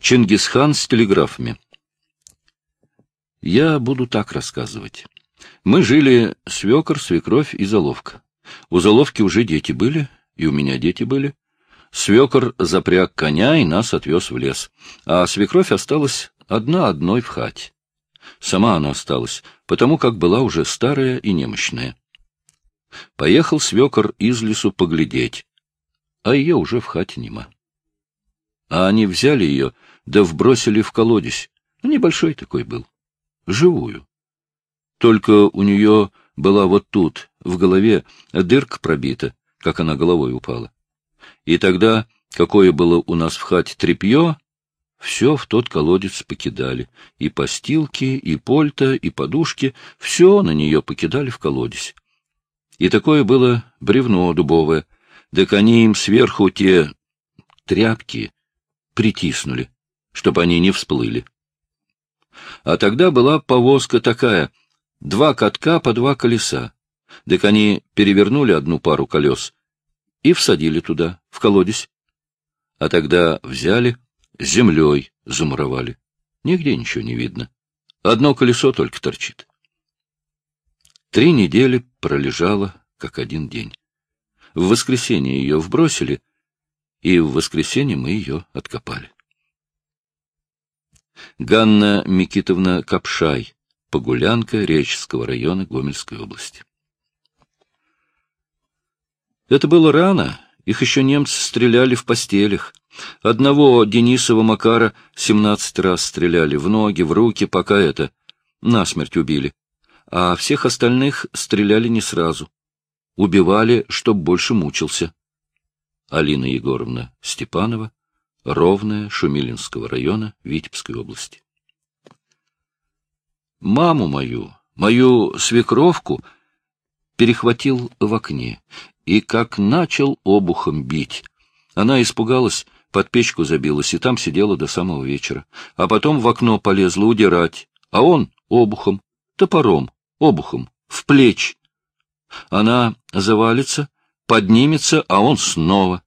Чингисхан с телеграфами. Я буду так рассказывать. Мы жили свекор, свекровь и заловка. У заловки уже дети были, и у меня дети были. Свекор запряг коня и нас отвез в лес, а свекровь осталась одна одной в хате. Сама она осталась, потому как была уже старая и немощная. Поехал свекор из лесу поглядеть, а ее уже в хате нема. А они взяли ее, да вбросили в колодец. Небольшой такой был. Живую. Только у нее была вот тут, в голове, дырка пробита, как она головой упала. И тогда, какое было у нас в хате тряпье, все в тот колодец покидали. И постилки, и польта, и подушки, все на нее покидали в колодец. И такое было бревно дубовое, так они им сверху те тряпки притиснули, чтобы они не всплыли. А тогда была повозка такая, два катка по два колеса. Так они перевернули одну пару колес и всадили туда, в колодец. А тогда взяли, землей замуровали. Нигде ничего не видно. Одно колесо только торчит. Три недели пролежала, как один день. В воскресенье ее вбросили, и в воскресенье мы ее откопали. Ганна Микитовна Капшай, Погулянка Реческого района Гомельской области. Это было рано, их еще немцы стреляли в постелях. Одного Денисова Макара семнадцать раз стреляли в ноги, в руки, пока это насмерть убили. А всех остальных стреляли не сразу. Убивали, чтоб больше мучился. Алина Егоровна Степанова, Ровная, Шумилинского района, Витебской области. Маму мою, мою свекровку, перехватил в окне и как начал обухом бить. Она испугалась, под печку забилась и там сидела до самого вечера. А потом в окно полезла удирать, а он обухом, топором, обухом, в плечь. Она завалится, поднимется, а он снова.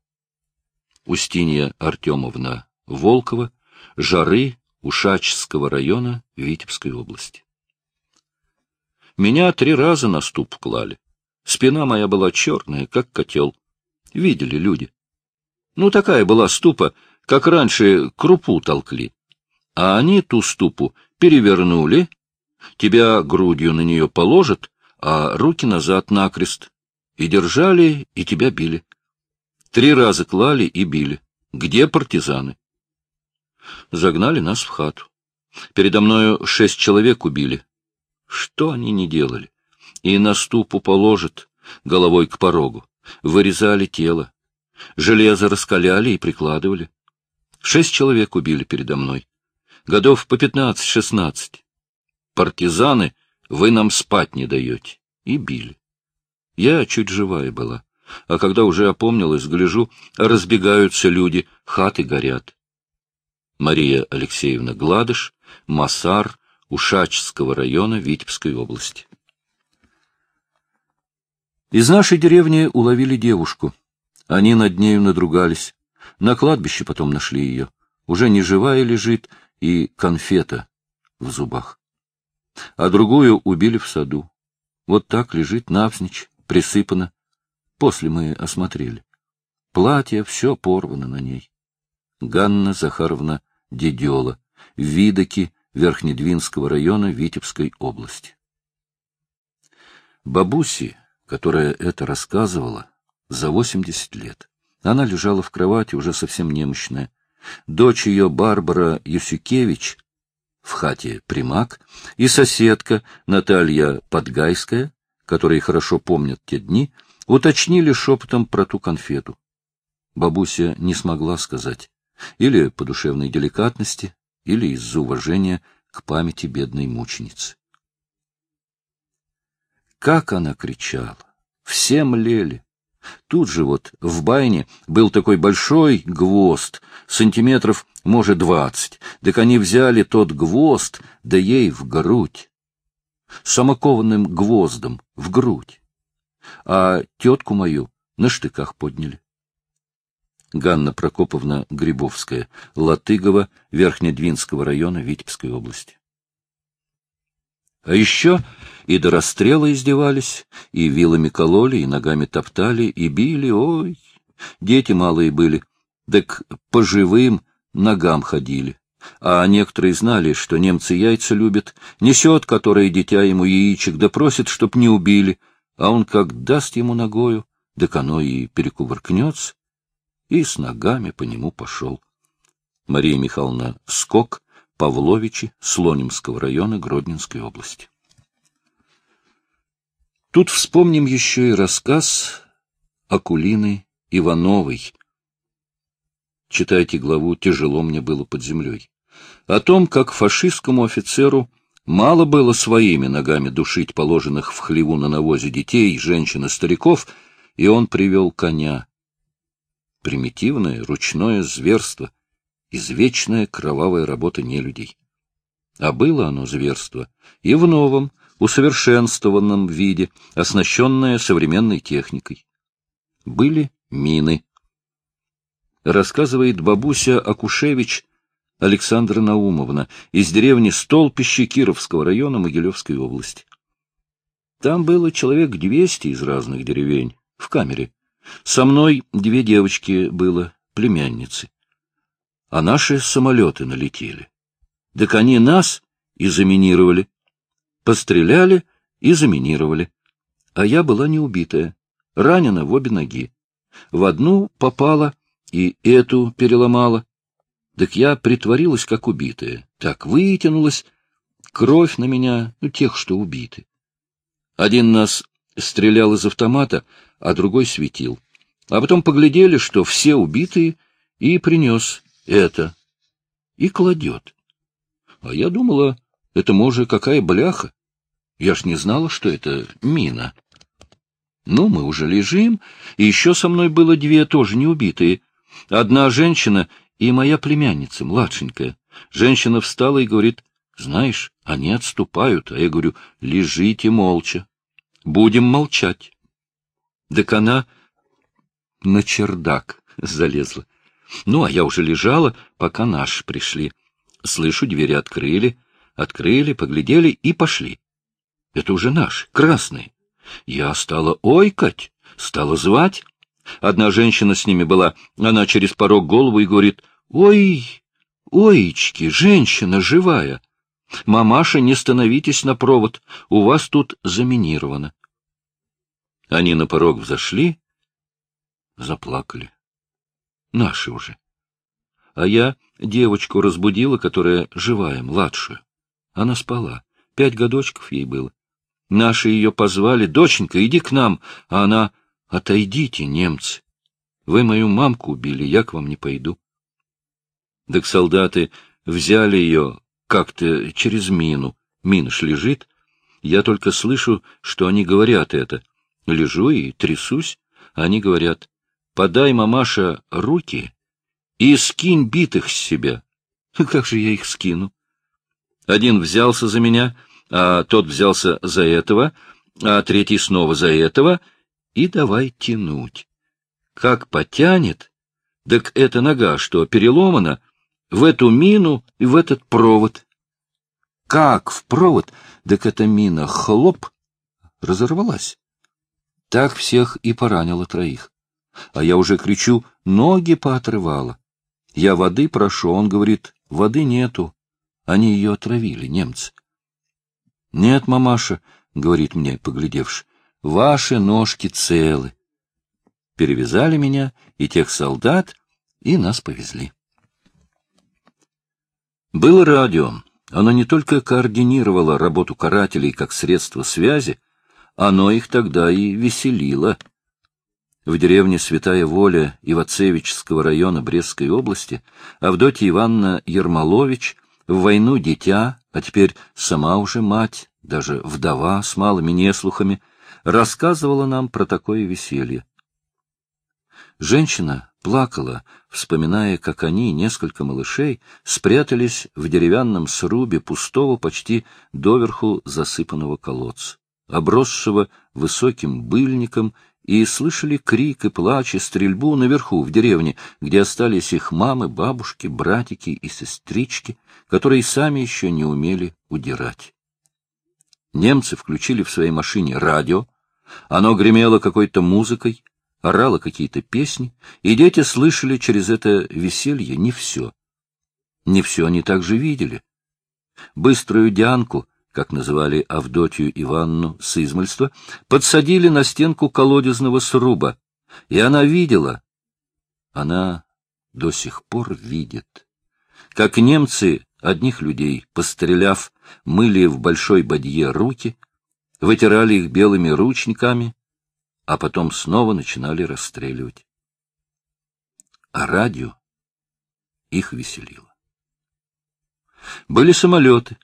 Устинья Артемовна Волкова, Жары, Ушачского района, Витебской области. Меня три раза на ступ клали. Спина моя была черная, как котел. Видели люди. Ну, такая была ступа, как раньше крупу толкли. А они ту ступу перевернули, тебя грудью на нее положат, а руки назад накрест. И держали, и тебя били. Три раза клали и били. Где партизаны? Загнали нас в хату. Передо мною шесть человек убили. Что они не делали? И на ступу положат, головой к порогу. Вырезали тело. Железо раскаляли и прикладывали. Шесть человек убили передо мной. Годов по пятнадцать-шестнадцать. Партизаны, вы нам спать не даете. И били. Я чуть живая была а когда уже опомнилась, гляжу, разбегаются люди, хаты горят. Мария Алексеевна Гладыш, Масар, Ушачского района Витебской области. Из нашей деревни уловили девушку. Они над нею надругались. На кладбище потом нашли ее. Уже не живая лежит и конфета в зубах. А другую убили в саду. Вот так лежит навзничь, присыпана. После мы осмотрели. Платье все порвано на ней. Ганна Захаровна Дедела, Видоки Верхнедвинского района Витебской области. Бабуси, которая это рассказывала, за восемьдесят лет. Она лежала в кровати, уже совсем немощная. Дочь ее, Барбара Юсюкевич, в хате примак, и соседка Наталья Подгайская, которые хорошо помнят те дни, Уточнили шепотом про ту конфету. Бабуся не смогла сказать. Или по душевной деликатности, или из-за уважения к памяти бедной мученицы. Как она кричала! Все млели. Тут же вот в байне был такой большой гвоздь, сантиметров, может, двадцать. Так они взяли тот гвоздь, да ей в грудь. Самокованным гвоздом в грудь а тетку мою на штыках подняли. Ганна Прокоповна Грибовская, Латыгова, Верхнедвинского района Витебской области. А еще и до расстрела издевались, и вилами кололи, и ногами топтали, и били, ой, дети малые были, так по живым ногам ходили. А некоторые знали, что немцы яйца любят, несет, которое дитя ему яичек, да просит, чтоб не убили, а он как даст ему ногою, так оно и перекувыркнется, и с ногами по нему пошел. Мария Михайловна Скок, Павловичи, Слонимского района Гродненской области. Тут вспомним еще и рассказ Акулины Ивановой. Читайте главу «Тяжело мне было под землей». О том, как фашистскому офицеру мало было своими ногами душить положенных в хлеву на навозе детей, женщин и стариков, и он привел коня. Примитивное ручное зверство, извечная кровавая работа нелюдей. А было оно зверство и в новом, усовершенствованном виде, оснащенное современной техникой. Были мины. Рассказывает бабуся Акушевич Александра Наумовна из деревни Столпище Кировского района Могилевской области. Там было человек двести из разных деревень, в камере. Со мной две девочки было, племянницы. А наши самолеты налетели. Так они нас и заминировали. Постреляли и заминировали. А я была не убитая, ранена в обе ноги. В одну попала и эту переломала. Так я притворилась, как убитая. Так вытянулась. Кровь на меня, ну, тех, что убиты. Один нас стрелял из автомата, а другой светил. А потом поглядели, что все убитые, и принес это. И кладет. А я думала, это, может, какая бляха? Я ж не знала, что это мина. Ну, мы уже лежим, и еще со мной было две тоже неубитые. Одна женщина и моя племянница, младшенькая. Женщина встала и говорит, знаешь, они отступают, а я говорю, лежите молча. Будем молчать. Так она на чердак залезла. Ну, а я уже лежала, пока наши пришли. Слышу, двери открыли, открыли, поглядели и пошли. Это уже наши, красные. Я стала ойкать, стала звать. Одна женщина с ними была, она через порог голову и говорит, «Ой, оички, женщина живая! Мамаша, не становитесь на провод, у вас тут заминировано». Они на порог взошли, заплакали. Наши уже. А я девочку разбудила, которая живая, младшую. Она спала. Пять годочков ей было. Наши ее позвали. «Доченька, иди к нам!» А она «Отойдите, немцы! Вы мою мамку убили, я к вам не пойду». Так солдаты взяли ее как-то через мину. Минш лежит. Я только слышу, что они говорят это. Лежу и трясусь. Они говорят, подай, мамаша, руки и скинь битых с себя. Как же я их скину? Один взялся за меня, а тот взялся за этого, а третий снова за этого, и давай тянуть. Как потянет, так эта нога, что переломана, в эту мину и в этот провод. Как в провод, так эта мина хлоп разорвалась. Так всех и поранило троих. А я уже кричу, ноги поотрывала. Я воды прошу, он говорит, воды нету. Они ее отравили, немцы. — Нет, мамаша, — говорит мне, поглядевши, — ваши ножки целы. Перевязали меня и тех солдат, и нас повезли. Было радио. Оно не только координировало работу карателей как средство связи, оно их тогда и веселило. В деревне Святая Воля Ивацевичского района Брестской области Авдотья Ивановна Ермолович в войну дитя, а теперь сама уже мать, даже вдова с малыми неслухами, рассказывала нам про такое веселье. Женщина плакала, вспоминая, как они, несколько малышей, спрятались в деревянном срубе пустого, почти доверху засыпанного колодца, обросшего высоким быльником и слышали крик и плач и стрельбу наверху, в деревне, где остались их мамы, бабушки, братики и сестрички, которые сами еще не умели удирать. Немцы включили в своей машине радио, оно гремело какой-то музыкой, орало какие-то песни, и дети слышали через это веселье не все. Не все они также видели. Быструю Дианку — как называли Авдотью Иванну с измольства, подсадили на стенку колодезного сруба, и она видела, она до сих пор видит, как немцы, одних людей, постреляв, мыли в большой бадье руки, вытирали их белыми ручниками, а потом снова начинали расстреливать. А радио их веселило. Были самолеты,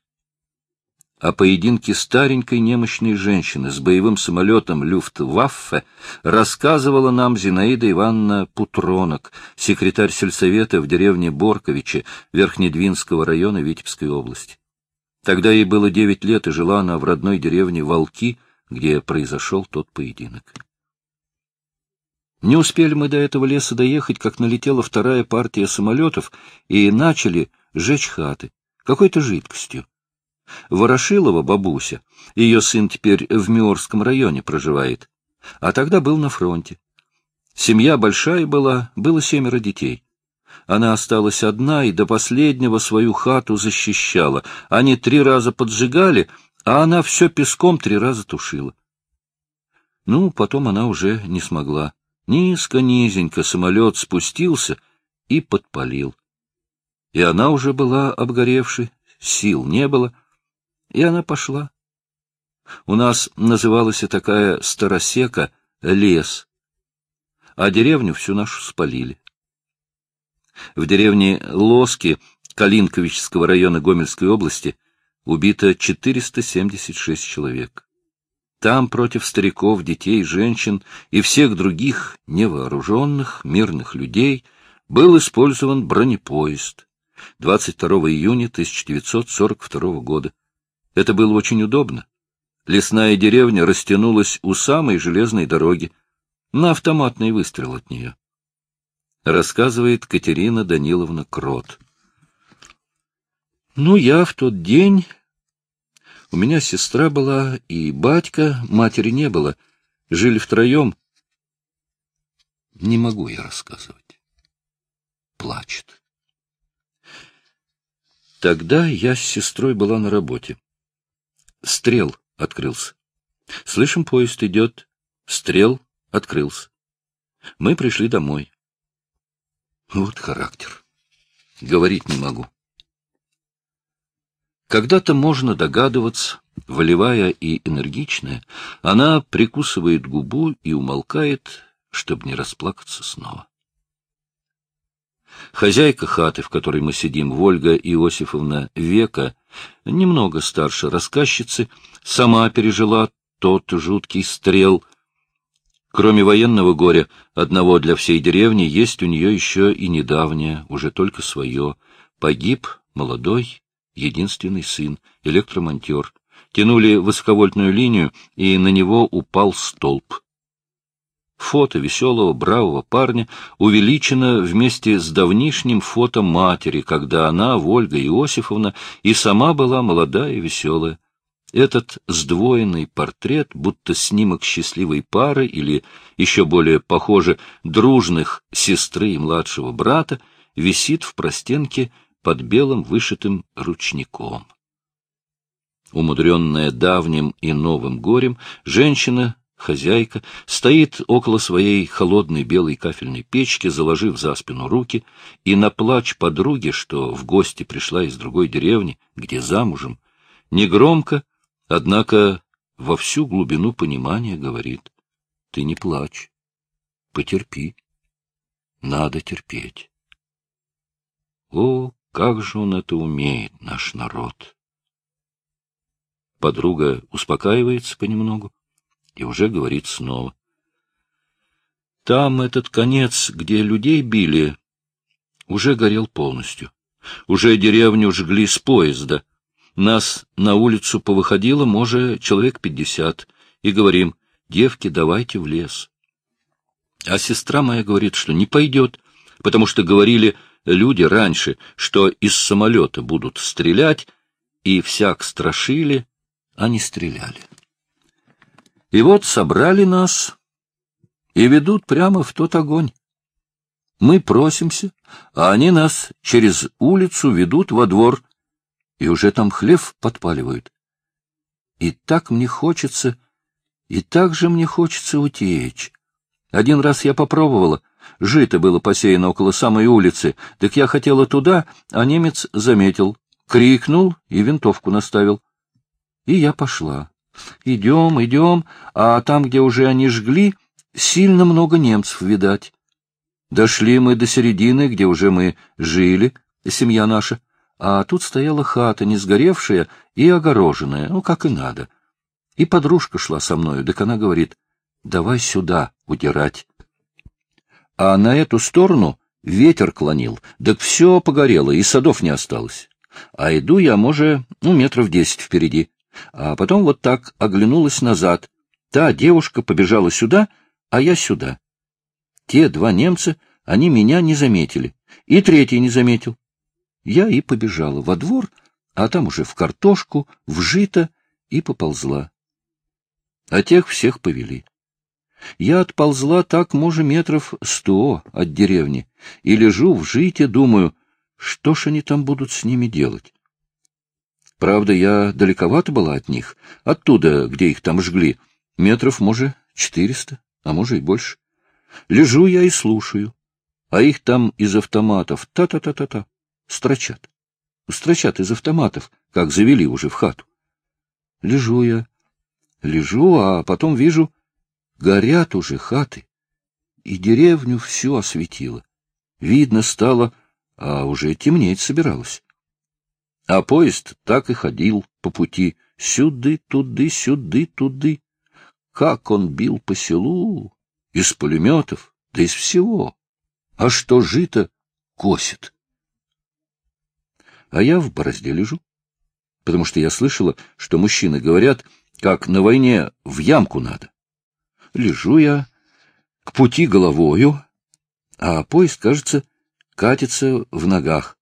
о поединке старенькой немощной женщины с боевым самолетом Люфтваффе рассказывала нам Зинаида Ивановна Путронок, секретарь сельсовета в деревне Борковиче Верхнедвинского района Витебской области. Тогда ей было девять лет, и жила она в родной деревне Волки, где произошел тот поединок. Не успели мы до этого леса доехать, как налетела вторая партия самолетов и начали жечь хаты какой-то жидкостью. Ворошилова бабуся, ее сын теперь в Миорском районе проживает, а тогда был на фронте. Семья большая была, было семеро детей. Она осталась одна и до последнего свою хату защищала. Они три раза поджигали, а она все песком три раза тушила. Ну, потом она уже не смогла. Низко-низенько самолет спустился и подпалил. И она уже была обгоревшей, сил не было — и она пошла. У нас называлась и такая старосека лес, а деревню всю нашу спалили. В деревне Лоски Калинковичского района Гомельской области убито 476 человек. Там против стариков, детей, женщин и всех других невооруженных мирных людей был использован бронепоезд 22 июня 1942 года. Это было очень удобно. Лесная деревня растянулась у самой железной дороги, на автоматный выстрел от нее. Рассказывает Катерина Даниловна Крот. Ну, я в тот день... У меня сестра была и батька, матери не было. Жили втроем. Не могу я рассказывать. Плачет. Тогда я с сестрой была на работе. Стрел открылся. Слышим, поезд идет. Стрел открылся. Мы пришли домой. Вот характер. Говорить не могу. Когда-то можно догадываться, волевая и энергичная, она прикусывает губу и умолкает, чтобы не расплакаться снова. Хозяйка хаты, в которой мы сидим, Вольга Иосифовна Века, немного старше рассказчицы, сама пережила тот жуткий стрел. Кроме военного горя, одного для всей деревни, есть у нее еще и недавнее, уже только свое. Погиб молодой, единственный сын, электромонтер. Тянули высоковольтную линию, и на него упал столб. Фото веселого, бравого парня увеличено вместе с давнишним фото матери, когда она, Вольга Иосифовна, и сама была молодая и веселая. Этот сдвоенный портрет, будто снимок счастливой пары или, еще более похоже, дружных сестры и младшего брата, висит в простенке под белым вышитым ручником. Умудренная давним и новым горем, женщина Хозяйка стоит около своей холодной белой кафельной печки, заложив за спину руки, и на плач подруги, что в гости пришла из другой деревни, где замужем, негромко, однако во всю глубину понимания говорит, — ты не плачь, потерпи, надо терпеть. О, как же он это умеет, наш народ! Подруга успокаивается понемногу, и уже говорит снова. Там этот конец, где людей били, уже горел полностью. Уже деревню жгли с поезда. Нас на улицу повыходило, может, человек пятьдесят, и говорим, девки, давайте в лес. А сестра моя говорит, что не пойдет, потому что говорили люди раньше, что из самолета будут стрелять, и всяк страшили, а не стреляли. И вот собрали нас и ведут прямо в тот огонь. Мы просимся, а они нас через улицу ведут во двор, и уже там хлев подпаливают. И так мне хочется, и так же мне хочется утечь. Один раз я попробовала, жито было посеяно около самой улицы, так я хотела туда, а немец заметил, крикнул и винтовку наставил. И я пошла. Идем, идем, а там, где уже они жгли, сильно много немцев, видать. Дошли мы до середины, где уже мы жили, семья наша, а тут стояла хата, не сгоревшая и огороженная, ну, как и надо. И подружка шла со мною, так она говорит, давай сюда удирать. А на эту сторону ветер клонил, так все погорело, и садов не осталось. А иду я, может, ну, метров десять впереди. А потом вот так оглянулась назад. Та девушка побежала сюда, а я сюда. Те два немца, они меня не заметили. И третий не заметил. Я и побежала во двор, а там уже в картошку, в жито, и поползла. А тех всех повели. Я отползла так, может, метров сто от деревни, и лежу в жите, думаю, что ж они там будут с ними делать. Правда, я далековато была от них, оттуда, где их там жгли, метров, может, четыреста, а может и больше. Лежу я и слушаю, а их там из автоматов та-та-та-та-та строчат. Строчат из автоматов, как завели уже в хату. Лежу я, лежу, а потом вижу, горят уже хаты, и деревню всю осветило. Видно стало, а уже темнеть собиралось. А поезд так и ходил по пути, сюды, туды, сюды, туды. Как он бил по селу, из пулеметов, да из всего. А что жито, косит. А я в борозде лежу, потому что я слышала, что мужчины говорят, как на войне в ямку надо. Лежу я к пути головою, а поезд, кажется, катится в ногах.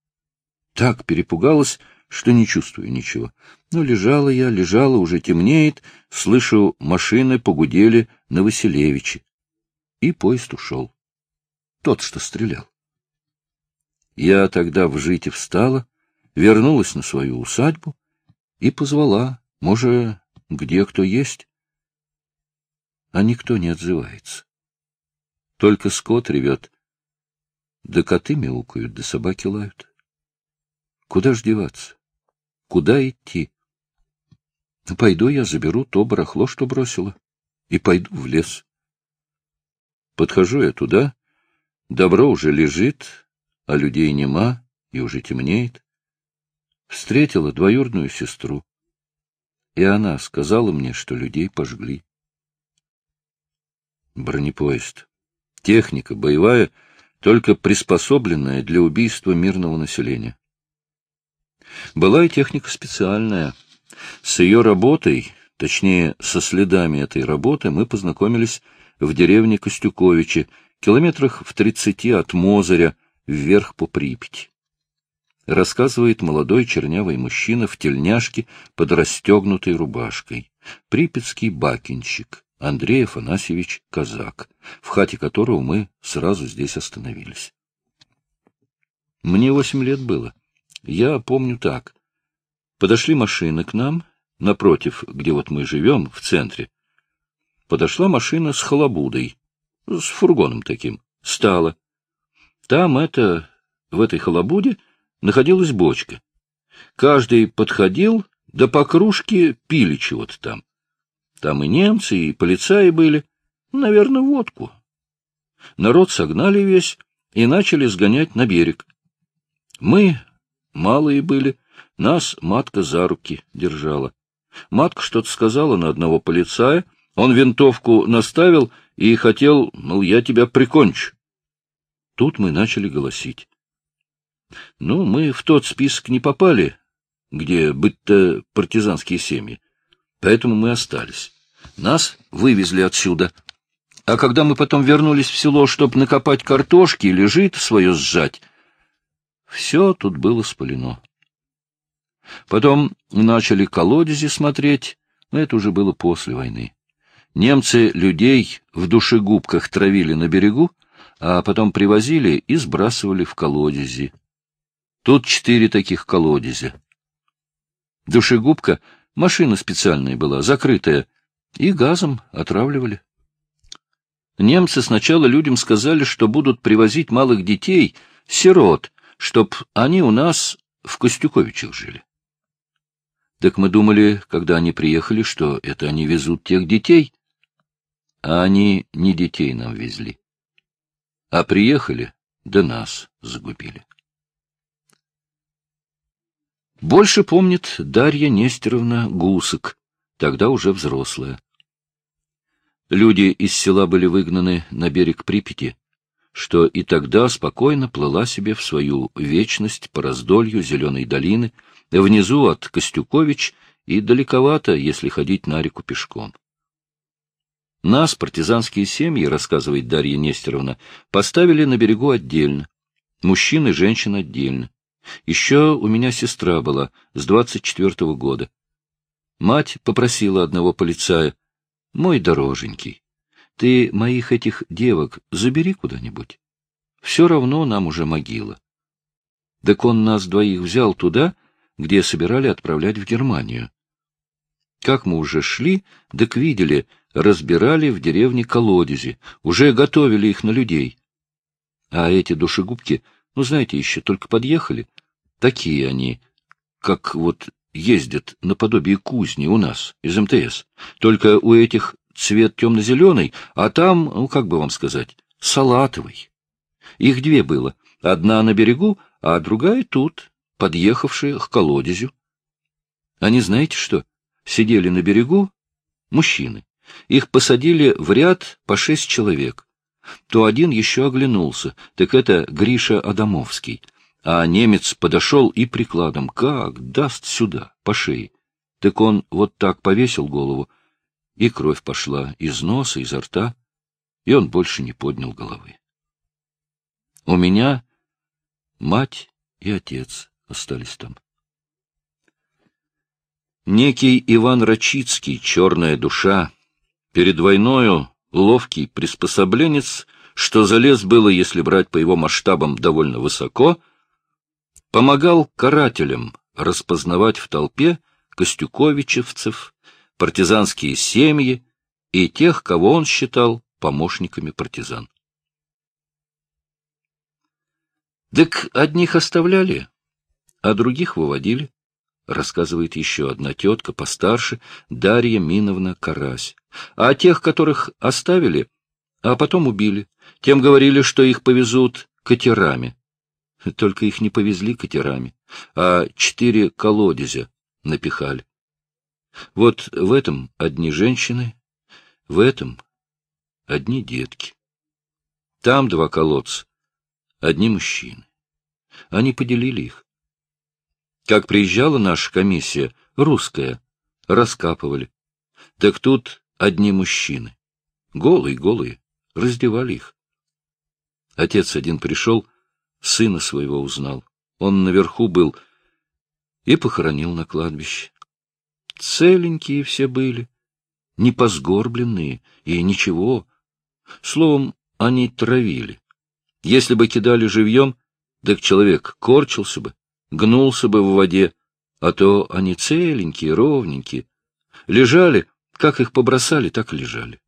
Так перепугалась, что не чувствую ничего. Но лежала я, лежала, уже темнеет, слышу, машины погудели на Василевиче. И поезд ушел. Тот, что стрелял. Я тогда в жите встала, вернулась на свою усадьбу и позвала, может, где кто есть. А никто не отзывается. Только скот ревет, да коты мяукают, да собаки лают. Куда ж деваться? Куда идти? Пойду я заберу то барахло, что бросила, и пойду в лес. Подхожу я туда, добро уже лежит, а людей нема, и уже темнеет встретила двоюродную сестру, и она сказала мне, что людей пожгли. Бронепоезд. Техника боевая, только приспособленная для убийства мирного населения. Была и техника специальная. С ее работой, точнее, со следами этой работы, мы познакомились в деревне Костюковичи, километрах в тридцати от Мозыря, вверх по Припяти рассказывает молодой чернявый мужчина в тельняшке под расстегнутой рубашкой. Припятский бакинщик Андрей Афанасьевич Казак, в хате которого мы сразу здесь остановились. Мне восемь лет было. Я помню так. Подошли машины к нам, напротив, где вот мы живем, в центре. Подошла машина с халабудой, с фургоном таким, стала. Там это, в этой халабуде, находилась бочка. Каждый подходил, да по кружке пили чего-то там. Там и немцы, и полицаи были. Наверное, водку. Народ согнали весь и начали сгонять на берег. Мы малые были, нас матка за руки держала. Матка что-то сказала на одного полицая, он винтовку наставил и хотел, мол, я тебя прикончу. Тут мы начали голосить. Ну, мы в тот список не попали, где быть-то партизанские семьи, поэтому мы остались. Нас вывезли отсюда. А когда мы потом вернулись в село, чтобы накопать картошки или жито свое сжать, все тут было спалено. Потом начали колодези смотреть, но это уже было после войны. Немцы людей в душегубках травили на берегу, а потом привозили и сбрасывали в колодези. Тут четыре таких колодезя. Душегубка, машина специальная была, закрытая, и газом отравливали. Немцы сначала людям сказали, что будут привозить малых детей, сирот, чтоб они у нас в Костюковичах жили. Так мы думали, когда они приехали, что это они везут тех детей, а они не детей нам везли. А приехали, да нас загубили. Больше помнит Дарья Нестеровна Гусок, тогда уже взрослая. Люди из села были выгнаны на берег Припяти, что и тогда спокойно плыла себе в свою вечность по раздолью Зеленой долины, внизу от Костюкович и далековато, если ходить на реку пешком. Нас, партизанские семьи, рассказывает Дарья Нестеровна, поставили на берегу отдельно. Мужчин и женщин отдельно. Еще у меня сестра была с двадцать четвертого года. Мать попросила одного полицая, «Мой дороженький, ты моих этих девок забери куда-нибудь. Все равно нам уже могила». Так он нас двоих взял туда, где собирали отправлять в Германию. Как мы уже шли, так видели, разбирали в деревне колодези, уже готовили их на людей. А эти душегубки, ну, знаете, еще только подъехали, такие они, как вот ездят наподобие кузни у нас из МТС. Только у этих цвет темно-зеленый, а там, ну, как бы вам сказать, салатовый. Их две было. Одна на берегу, а другая тут, подъехавшая к колодезю. Они знаете что? Сидели на берегу мужчины. Их посадили в ряд по шесть человек. То один еще оглянулся, так это Гриша Адамовский. А немец подошел и прикладом, как, даст сюда, по шее. Так он вот так повесил голову, и кровь пошла из носа, изо рта, и он больше не поднял головы. У меня мать и отец остались там. Некий Иван Рачицкий, черная душа, Перед войною ловкий приспособленец, что залез было, если брать по его масштабам довольно высоко, помогал карателям распознавать в толпе костюковичевцев, партизанские семьи и тех, кого он считал помощниками партизан. Так одних оставляли, а других выводили рассказывает еще одна тетка постарше, Дарья Миновна Карась. А тех, которых оставили, а потом убили, тем говорили, что их повезут катерами. Только их не повезли катерами, а четыре колодезя напихали. Вот в этом одни женщины, в этом одни детки. Там два колодца, одни мужчины. Они поделили их. Как приезжала наша комиссия, русская, раскапывали. Так тут одни мужчины. Голые-голые, раздевали их. Отец один пришел, сына своего узнал. Он наверху был и похоронил на кладбище. Целенькие все были, не позгорбленные и ничего. Словом, они травили. Если бы кидали живьем, так человек корчился бы, гнулся бы в воде, а то они целенькие, ровненькие. Лежали, как их побросали, так лежали.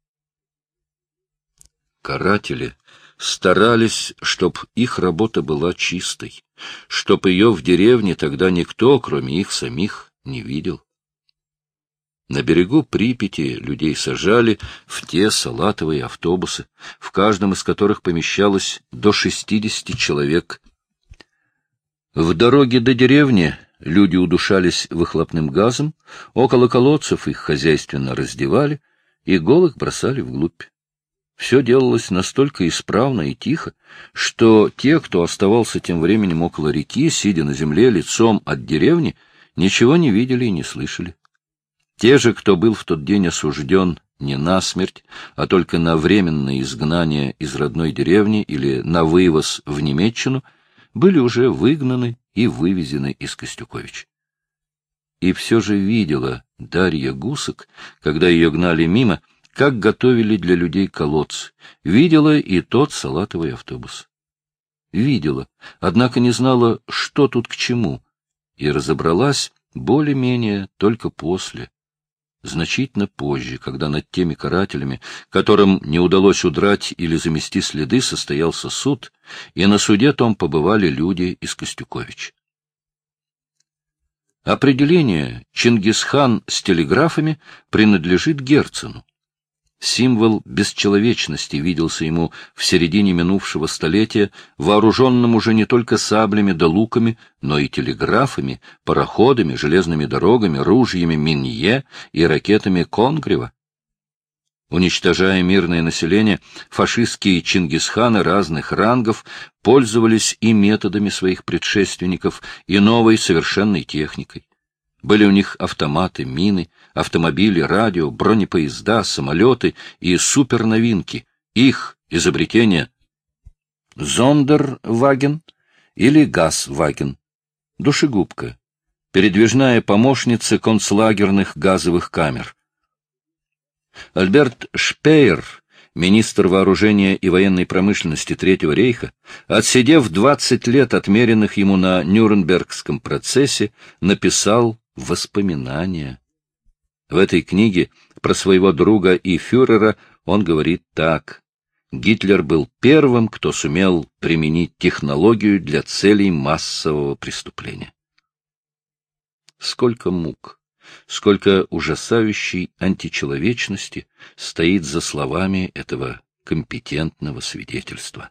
Каратели старались, чтоб их работа была чистой, чтоб ее в деревне тогда никто, кроме их самих, не видел. На берегу Припяти людей сажали в те салатовые автобусы, в каждом из которых помещалось до шестидесяти человек, в дороге до деревни люди удушались выхлопным газом, около колодцев их хозяйственно раздевали и голых бросали вглубь. Все делалось настолько исправно и тихо, что те, кто оставался тем временем около реки, сидя на земле лицом от деревни, ничего не видели и не слышали. Те же, кто был в тот день осужден не на смерть, а только на временное изгнание из родной деревни или на вывоз в Немеччину, были уже выгнаны и вывезены из Костюкович. И все же видела Дарья Гусок, когда ее гнали мимо, как готовили для людей колодцы, видела и тот салатовый автобус. Видела, однако не знала, что тут к чему, и разобралась более-менее только после, значительно позже, когда над теми карателями, которым не удалось удрать или замести следы, состоялся суд, и на суде том побывали люди из Костюкович. Определение «Чингисхан с телеграфами» принадлежит Герцену. Символ бесчеловечности виделся ему в середине минувшего столетия, вооруженным уже не только саблями да луками, но и телеграфами, пароходами, железными дорогами, ружьями Минье и ракетами Конгрева. Уничтожая мирное население, фашистские чингисханы разных рангов пользовались и методами своих предшественников, и новой совершенной техникой. Были у них автоматы, мины, автомобили, радио, бронепоезда, самолеты и суперновинки. Их изобретение Зондерваген или Газваген, душегубка, передвижная помощница концлагерных газовых камер. Альберт Шпеер, министр вооружения и военной промышленности Третьего рейха, отсидев 20 лет, отмеренных ему на Нюрнбергском процессе, написал воспоминания. В этой книге про своего друга и фюрера он говорит так. Гитлер был первым, кто сумел применить технологию для целей массового преступления. Сколько мук, сколько ужасающей античеловечности стоит за словами этого компетентного свидетельства.